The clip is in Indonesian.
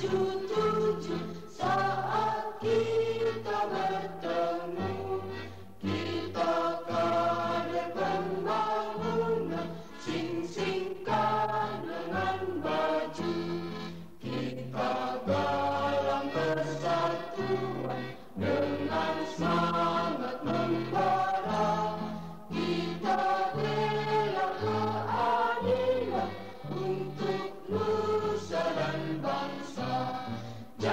tercucu saat kita bertemu kita kader pembangunan sing-singkan dengan baju kita dalam bersama